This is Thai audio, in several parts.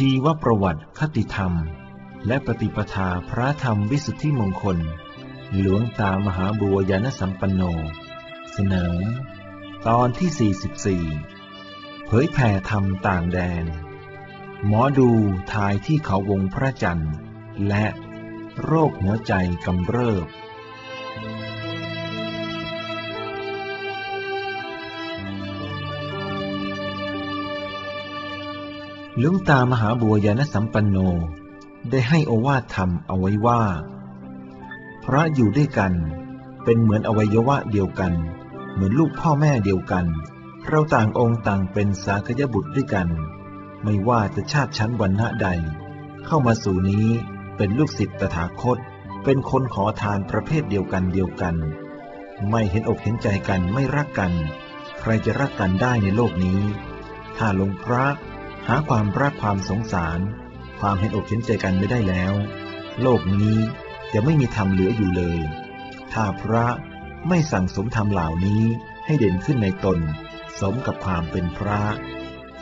ชีวประวัติคติธรรม และปฏิปทาพระธรรมวิสุทธิมงคล หลวงตามหาบัวยานสัมปันโน เสนอ ตอนที่ 44 เผยแผ่ธรรมต่างแดน หมอดูทายที่เขาวงพระจันทร์ และโรคหัวใจกำเริบ หลวงตามหาบัวยานสัมปันโน ได้ให้อวาทธรรมเอาไว้ว่า พระอยู่ด้วยกัน เป็นเหมือนอวัยวะเดียวกัน เหมือนลูกพ่อแม่เดียวกัน เราต่างองค์ต่างเป็นสากยบุตรด้วยกัน ไม่ว่าจะชาติชั้นวรรณะใด เข้ามาสู่นี้เป็นลูกศิษย์ตถาคต เป็นคนขอทานประเภทเดียวกันเดียวกัน ไม่เห็นอกเห็นใจกันไม่รักกัน ใครจะรักกันได้ในโลกนี้ ถ้าลงพระ หาความรักความสงสาร ความเห็นอกเห็นใจกันไม่ได้แล้ว โลกนี้จะไม่มีธรรมเหลืออยู่เลย ถ้าพระไม่สั่งสมธรรมเหล่านี้ให้เด่นขึ้นในตน สมกับความเป็นพระ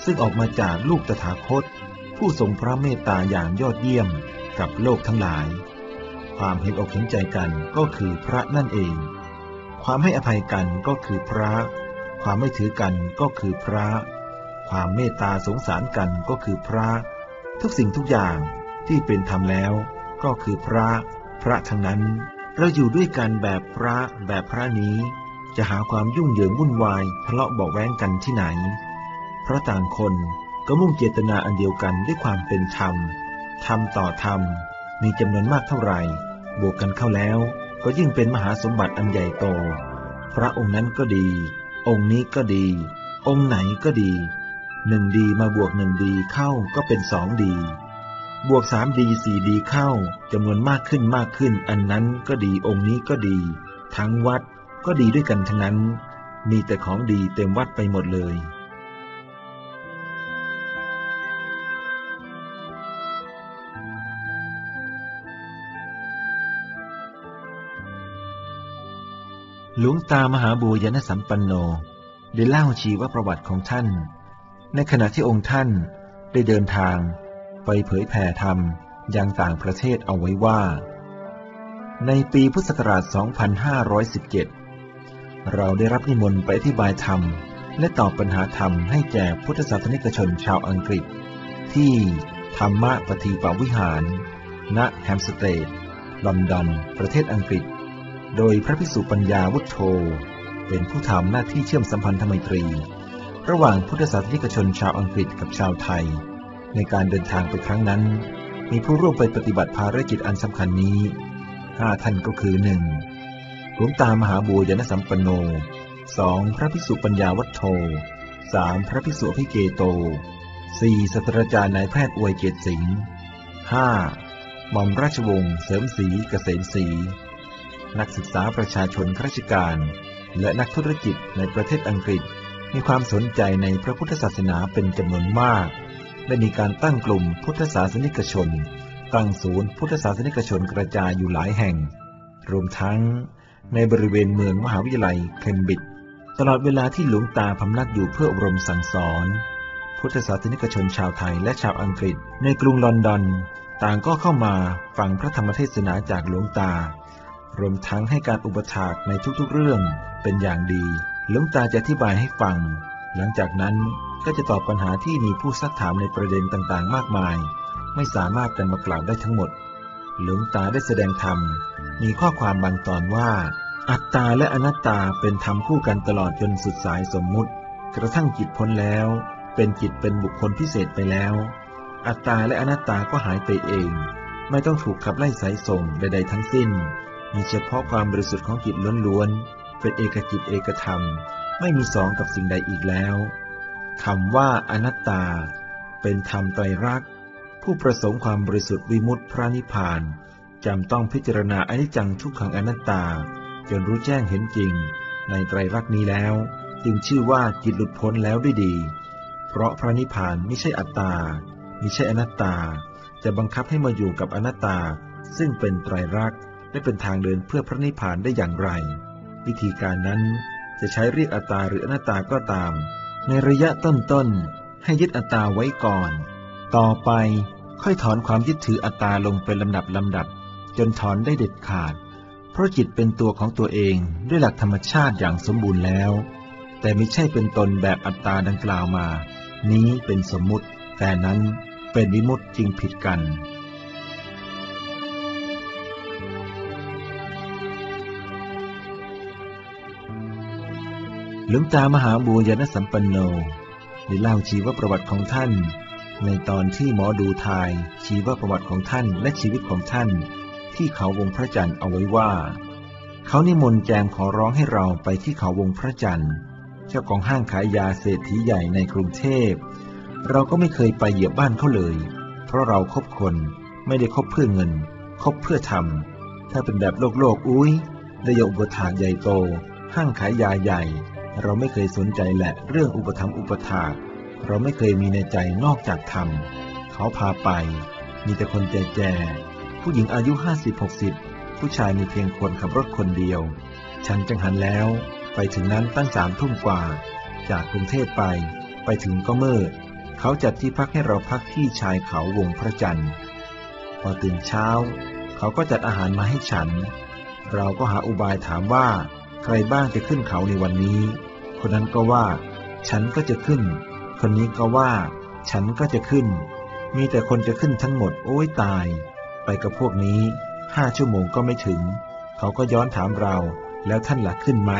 ซึ่งออกมาจากลูกตถาคต ผู้ทรงพระเมตตาอย่างยอดเยี่ยมกับโลกทั้งหลาย ความเห็นอกเห็นใจกันก็คือพระนั่นเอง ความให้อภัยกันก็คือพระ ความไม่ถือกันก็คือพระ ความเมตตาสงสารกันก็คือพระ ทุกสิ่งทุกอย่างที่เป็นธรรมแล้ว ก็คือพระ พระทั้งนั้น เราอยู่ด้วยกันแบบพระแบบพระนี้ จะหาความยุ่งเหยิงวุ่นวายทะเลาะเบาแว้งกันที่ไหน เพราะต่างคนก็มุ่งเจตนาอันเดียวกันด้วยความเป็นธรรมธรรมต่อธรรมมีจำนวนมากเท่าไหร่ บวกกันเข้าแล้ว ก็ยิ่งเป็นมหาสมบัติอันใหญ่โต พระองค์นั้นก็ดี องค์นี้ก็ดี องค์ไหนก็ดี หนึ่งดีมาบวกหนึ่งดีเข้าก็เป็นสองดีบวกสามดีสี่ดีเข้าจำนวนมากขึ้นมากขึ้น อันนั้นก็ดีองค์นี้ก็ดี ทั้งวัดก็ดีด้วยกันทั้งนั้น มีแต่ของดีเต็มวัดไปหมดเลยหลวงตามหาบัวยนสัมปันโนได้เล่าชีวประวัติของท่าน ในขณะที่องค์ท่านได้เดินทางไปเผยแผ่ธรรมยังต่างประเทศเอาไว้ว่า ในปีพุทธศักราช 2517 เราได้รับนิมนต์ไปอธิบายธรรม และตอบปัญหาธรรมให้แก่พุทธศาสนิกชนชาวอังกฤษ ที่ธรรมะปฏิปวิหาร ณแฮมสเตดลอนดอน ประเทศอังกฤษ โดยพระภิกษุปัญญาวุฒโธ เป็นผู้ทำหน้าที่เชื่อมสัมพันธไมตรี ระหว่างพุทธศาสนิกชนชาวอังกฤษกับชาวไทย ในการเดินทางไปครั้งนั้น มีผู้ร่วมไปปฏิบัติภารกิจอันสำคัญนี้ห้าท่านก็คือหนึ่งหลวงตามหาบัวยานสัมปันโนสองพระภิกษุปัญญาวัฒโธสามพระภิกษุพิเกโตสี่ศาสตราจารย์นายแพทย์อวยเกียรติสิงห์ห้าหม่อมราชวงศ์เสริมศรีเกษมศรีนักศึกษาประชาชนข้าราชการ และนักธุรกิจในประเทศอังกฤษ มีความสนใจในพระพุทธศาสนาเป็นจำนวนมาก และมีการตั้งกลุ่มพุทธศาสนิกชน ตั้งศูนย์พุทธศาสนิกชนกระจายอยู่หลายแห่ง รวมทั้งในบริเวณเมืองมหาวิทยาลัยเคมบริดจ์ตลอดเวลาที่หลวงตาพำนักอยู่เพื่ออบรมสั่งสอน พุทธศาสนิกชนชาวไทยและชาวอังกฤษ ในกรุงลอนดอน ต่างก็เข้ามาฟังพระธรรมเทศนาจากหลวงตา รวมทั้งให้การอุปถากในทุกๆเรื่องเป็นอย่างดี หลวงตาจะอธิบายให้ฟัง หลังจากนั้นก็จะตอบปัญหาที่มีผู้ซักถามในประเด็นต่างๆ มากมาย ไม่สามารถกันมากล่าวได้ทั้งหมด หลวงตาได้แสดงธรรม มีข้อความบางตอนว่า อัตตาและอนัตตาเป็นธรรมคู่กันตลอดจนสุดสายสมมุติ กระทั่งจิตพ้นแล้ว เป็นจิตเป็นบุคคลพิเศษไปแล้ว อัตตาและอนัตตาก็หายไปเอง ไม่ต้องถูกขับไล่สายส่งใดๆทั้งสิ้น มีเฉพาะความบริสุทธิ์ของจิตล้วนๆ เป็นเอกจิตเอกธรรม ไม่มีสองกับสิ่งใดอีกแล้วคำว่าอนัตตา เป็นธรรมไตรลักษณ์ผู้ประสงค์ความบริสุทธิ์วิมุตติพระนิพพานจำต้องพิจารณาอนิจจังทุกขังอนัตตา จนรู้แจ้งเห็นจริง ในไตรลักษณ์นี้แล้ว จึงชื่อว่าจิตหลุดพ้นแล้วด้วยดี เพราะพระนิพพานไม่ใช่อัตตาไม่ใช่อนัตตา จะบังคับให้มาอยู่กับอนัตตา ซึ่งเป็นไตรลักษณ์และเป็นทางเดินเพื่อพระนิพพานได้อย่างไร วิธีการนั้นจะใช้เรียกอัตตาหรืออนัตตาก็ตาม ในระยะต้นๆให้ยึดอัตตาไว้ก่อน ต่อไปค่อยถอนความยึดถืออัตตาลงเป็นลำดับลำดับ จนถอนได้เด็ดขาด เพราะจิตเป็นตัวของตัวเองด้วยหลักธรรมชาติอย่างสมบูรณ์แล้ว แต่ไม่ใช่เป็นตนแบบอัตตาดังกล่าวมา นี้เป็นสมมุติ แต่นั้นเป็นวิมุตติจริงผิดกัน หลวงตามหาบูญญสัมปันโนได้เล่าชีวประวัติของท่าน ในตอนที่หมอดูทาย ชีวประวัติของท่านและชีวิตของท่าน ที่เขาวงพระจันทร์เอาไว้ว่า เขานิมนต์แจงขอร้องให้เราไปที่เขาวงพระจันทร์ เจ้าของห้างขายยาเศรษฐีใหญ่ในกรุงเทพ เราก็ไม่เคยไปเหยียบบ้านเขาเลย เพราะเราครบคนไม่ได้คบเพื่อเงิน คบเพื่อทำถ้าเป็นแบบโลกโลกอุ้ยได้ยกอุปถากใหญ่โต ห้างขายยาใหญ่ เราไม่เคยสนใจแหละเรื่องอุปธรรมอุปถาเราไม่เคยมีในใจนอกจากทำเขาพาไป มีแต่คนแก่ๆผู้หญิงอายุห้าสิบหกสิบผู้ชายมีเพียงคนขับรถคนเดียว ฉันจังหันแล้ว ไปถึงนั้นตั้งสามทุ่มกว่า จากกรุงเทพไป ไปถึงก็มืด เขาจัดที่พักให้เราพักที่ชายเขาวงพระจันทร์ พอตื่นเช้า เขาก็จัดอาหารมาให้ฉัน เราก็หาอุบายถามว่า ใครบ้างจะขึ้นเขาในวันนี้ คนนั้นก็ว่า ฉันก็จะขึ้น คนนี้ก็ว่า ฉันก็จะขึ้น มีแต่คนจะขึ้นทั้งหมดโอ้ยตาย ไปกับพวกนี้ห้าชั่วโมงก็ไม่ถึง เขาก็ย้อนถามเรา แล้วท่านหลักขึ้นไหม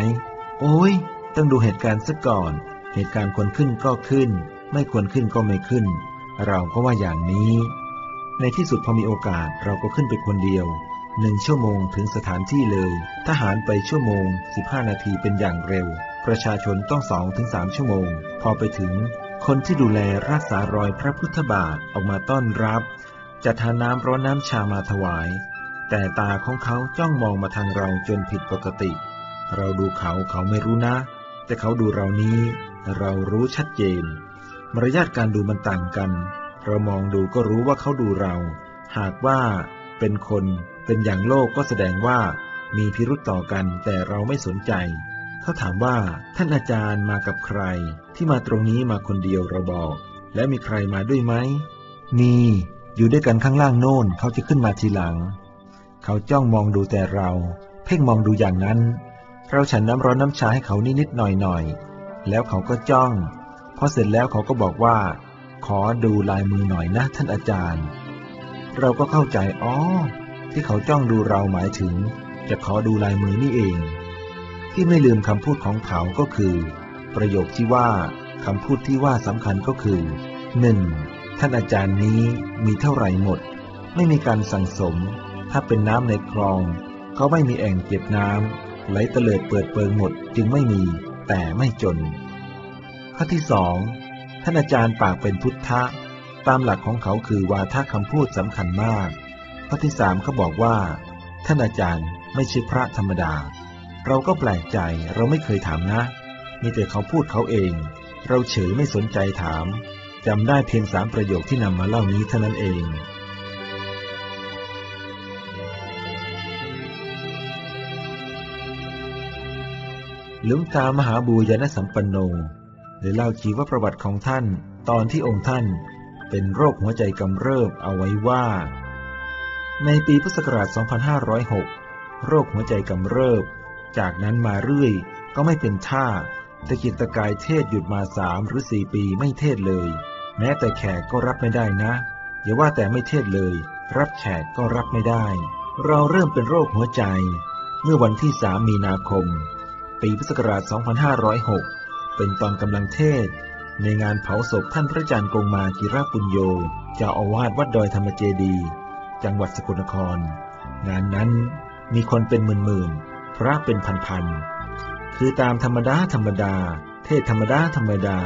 โอ้ยต้องดูเหตุการณ์ซะก่อน เหตุการณ์ควรขึ้นก็ขึ้น ไม่ควรขึ้นก็ไม่ขึ้น เราก็ว่าอย่างนี้ ในที่สุดพอมีโอกาสเราก็ขึ้นไปคนเดียว หนึ่งชั่วโมงถึงสถานที่เลย ทหารไปชั่วโมง 15 นาทีเป็นอย่างเร็ว ประชาชนต้องสองถึงสามชั่วโมง พอไปถึง คนที่ดูแลรักษารอยพระพุทธบาทออกมาต้อนรับจัดหาน้ำร้อนน้ำชามาถวาย แต่ตาของเขาจ้องมองมาทางเราจนผิดปกติ เราดูเขาเขาไม่รู้นะ แต่เขาดูเรานี้ เรารู้ชัดเจน มารยาทการดูมันต่างกัน เรามองดูก็รู้ว่าเขาดูเรา หากว่าเป็นคน เป็นอย่างโลกก็แสดงว่ามีพิรุษต่อกันแต่เราไม่สนใจ เขาถามว่าท่านอาจารย์มากับใคร ที่มาตรงนี้มาคนเดียวเราบอก และมีใครมาด้วยไหมมีอยู่ด้วยกันข้างล่างโน่นเขาจะขึ้นมาทีหลัง เขาจ้องมองดูแต่เรา เพ่งมองดูอย่างนั้น เราฉันน้ำร้อนน้ำชาให้เขานิดๆหน่อยๆแล้วเขาก็จ้องพอเสร็จแล้วเขาก็บอกว่า ขอดูลายมือหน่อยนะท่านอาจารย์ เราก็เข้าใจอ๋อ ที่เขาจ้องดูเราหมายถึง จะขอดูลายมือนี่เอง ที่ไม่ลืมคำพูดของเขาก็คือ ประโยคที่ว่าคำพูดที่ว่าสำคัญก็คือหนึ่งท่านอาจารย์นี้มีเท่าไหร่หมด ไม่มีการสั่งสม ถ้าเป็นน้ำในคลอง เขาไม่มีแอ่งเก็บน้ำไหลเตลิดเปิดเปิงหมดจึงไม่มี แต่ไม่จน ข้อที่สองท่านอาจารย์ปากเป็นพุทธะ ตามหลักของเขาคือวาทคำพูดสำคัญมาก ข้อที่สามเขาบอกว่า ท่านอาจารย์ไม่ใช่พระธรรมดา เราก็แปลกใจเราไม่เคยถามนะ มีแต่เขาพูดเขาเอง เราเฉยไม่สนใจถามจำได้เพียงสามประโยคที่นำมาเล่านี้เท่านั้นเองหลวงตามหาบูญญสัมปันโนได้เล่าชีวประวัติของท่านตอนที่องค์ท่านเป็นโรคหัวใจกำเริบเอาไว้ว่า ในปีพุทธศักราช 2506 โรคหัวใจกำเริบ จากนั้นมาเรื่อยก็ไม่เป็นท่าตะกิดตะกายเทศหยุดมาสามหรือสี่ปีไม่เทศเลย แม้แต่แขกก็รับไม่ได้นะ อย่าว่าแต่ไม่เทศเลย รับแขกก็รับไม่ได้ เราเริ่มเป็นโรคหัวใจ เมื่อวันที่สามมีนาคม ปีพุทธศักราช 2506 เป็นตอนกำลังเทศ ในงานเผาศพท่านพระอาจารย์กงมากิราปุญโยเจ้าอาวาสวัดดอยธรรมเจดี จังหวัดสกลนคร งานนั้นมีคนเป็นหมื่นๆพระเป็นพันๆคือตามธรรมดาธรรมดา เทศธรรมดาธรรมดา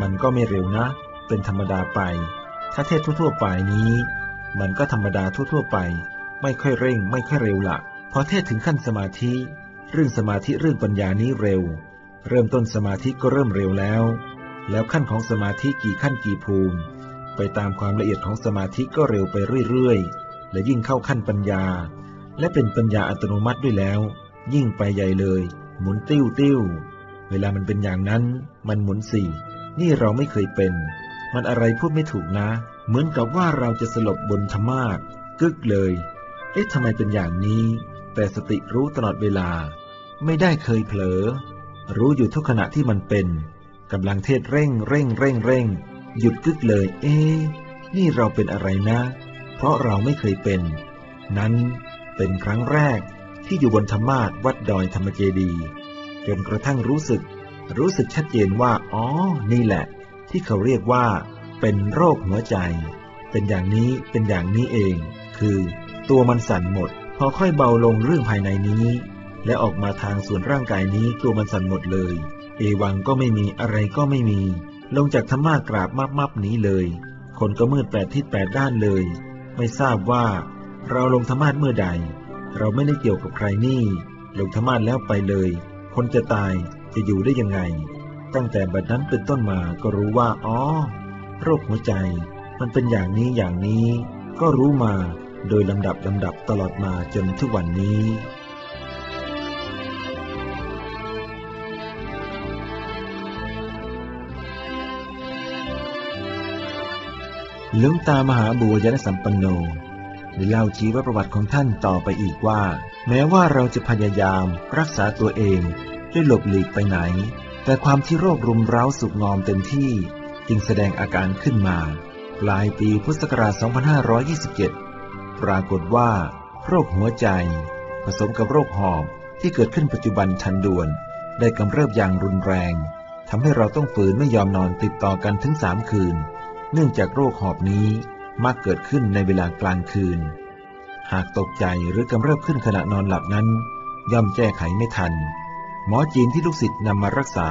มันก็ไม่เร็วนะ เป็นธรรมดาไป ถ้าเทศทั่วๆไปนี้ มันก็ธรรมดาทั่วๆไป ไม่ค่อยเร่ง ไม่ค่อยเร็วละพอเทศถึงขั้นสมาธิ เรื่องสมาธิเรื่องปัญญานี้เร็ว เริ่มต้นสมาธิก็เริ่มเร็วแล้ว แล้วขั้นของสมาธิกี่ขั้นกี่ภูมิ ไปตามความละเอียดของสมาธิก็เร็วไปเรื่อยๆ และยิ่งเข้าขั้นปัญญา และเป็นปัญญาอัตโนมัติด้วยแล้ว ยิ่งไปใหญ่เลย หมุนติ้วติ้วเวลามันเป็นอย่างนั้นมันหมุนสี่ นี่เราไม่เคยเป็น มันอะไรพูดไม่ถูกนะ เหมือนกับว่าเราจะสลบบนธรรมาสกึกเลย เอ๊ะทำไมเป็นอย่างนี้ แต่สติรู้ตลอดเวลา ไม่ได้เคยเผลอ รู้อยู่ทุกขณะที่มันเป็นกำลังเทศเร่งเร่งเร่งเร่ง หยุดกึกเลย เอ๊นี่เราเป็นอะไรนะ เพราะเราไม่เคยเป็น นั้นเป็นครั้งแรกที่อยู่บนธรรมาสวัดดอยธรรมเจดีจนกระทั่งรู้สึก รู้สึกชัดเจนว่า อ๋อ นี่แหละ ที่เขาเรียกว่า เป็นโรคหัวใจ เป็นอย่างนี้เป็นอย่างนี้เอง คือ ตัวมันสั่นหมด พอค่อยเบาลงเรื่องภายในนี้ และออกมาทางส่วนร่างกายนี้ตัวมันสั่นหมดเลย เอวังก็ไม่มีอะไรก็ไม่มี ลงจากธรรมากราบมับมับนี้เลย คนก็มืดแปดทิศแปดด้านเลย ไม่ทราบว่า เราลงธรรมาเมื่อใด เราไม่ได้เกี่ยวกับใครนี่ ลงธรรมาแล้วไปเลย คนจะตายจะอยู่ได้ยังไง ตั้งแต่บัดนั้นเป็นต้นมาก็รู้ว่าอ๋อโรคหัวใจ มันเป็นอย่างนี้อย่างนี้ ก็รู้มาโดยลำดับลำดับตลอดมาจนทุกวันนี้ หลวงตามหาบัวยนสัมปันโนได้เล่าชีวประวัติของท่านต่อไปอีกว่า แม้ว่าเราจะพยายามรักษาตัวเองด้วยหลบหลีกไปไหน แต่ความที่โรครุมเร้าสุกงอมเต็มที่จึงแสดงอาการขึ้นมา ปลายปีพุทธศักราช 2527 ปรากฏว่า โรคหัวใจ ผสมกับโรคหอบที่เกิดขึ้นปัจจุบันทันด่วน ได้กำเริบอย่างรุนแรงทำให้เราต้องฝืนไม่ยอมนอนติดต่อกันถึงสามคืน เนื่องจากโรคหอบนี้มักเกิดขึ้นในเวลากลางคืน หากตกใจหรือกำเริบขึ้นขณะนอนหลับนั้น ย่อมแก้ไขไม่ทัน หมอจีนที่ลูกศิษย์นำมารักษา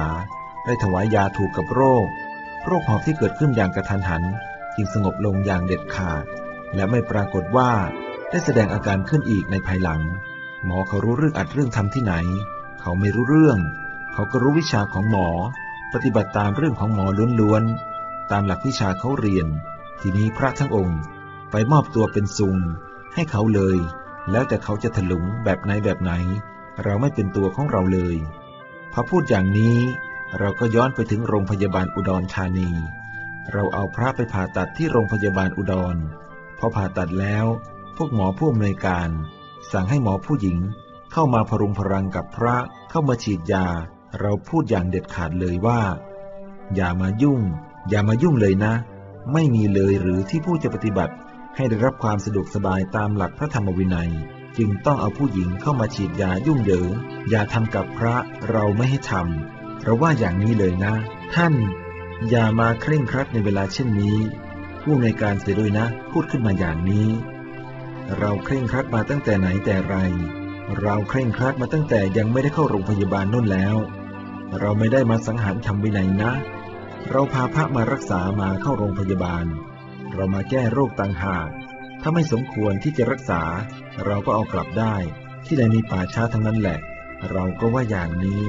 ได้ถวายยาถูกกับโรค โรคหอบที่เกิดขึ้นอย่างกระทันหัน จึงสงบลงอย่างเด็ดขาด และไม่ปรากฏว่าได้แสดงอาการขึ้นอีกในภายหลัง หมอเขารู้เรื่องอัดเรื่องทำที่ไหน เขาไม่รู้เรื่อง เขาก็รู้วิชาของหมอ ปฏิบัติตามเรื่องของหมอล้วนๆ ตามหลักวิชาเขาเรียน ทีนี้พระทั้งองค์ไปมอบตัวเป็นซุงให้เขาเลย แล้วแต่เขาจะถลุงแบบไหนแบบไหน เราไม่เป็นตัวของเราเลย พอพูดอย่างนี้ เราก็ย้อนไปถึงโรงพยาบาลอุดรธานี เราเอาพระไปผ่าตัดที่โรงพยาบาลอุดร พอผ่าตัดแล้ว พวกหมอผู้อำนวยการ สั่งให้หมอผู้หญิง เข้ามาพรุงพรังกับพระเข้ามาฉีดยา เราพูดอย่างเด็ดขาดเลยว่า อย่ามายุ่ง อย่ามายุ่งเลยนะ ไม่มีเลยหรือที่ผู้จะปฏิบัติให้ได้รับความสะดวกสบายตามหลักพระธรรมวินัย จึงต้องเอาผู้หญิงเข้ามาฉีดยายุ่งเหยิงอย่าทำกับพระเราไม่ให้ทำเราว่าอย่างนี้เลยนะ ท่าน อย่ามาเคร่งครัดในเวลาเช่นนี้ ผู้ในการเสียด้วยนะ พูดขึ้นมาอย่างนี้ เราเคร่งครัดมาตั้งแต่ไหนแต่ไร เราเคร่งครัดมาตั้งแต่ยังไม่ได้เข้าโรงพยาบาลนู่นแล้ว เราไม่ได้มาสังหารทำวินัยนะ เราพาพระมารักษามาเข้าโรงพยาบาล เรามาแก้โรคต่างหาก ถ้าไม่สมควรที่จะรักษา เราก็เอากลับได้ ที่ใดมีป่าช้าทั้งนั้นแหละ เราก็ว่าอย่างนี้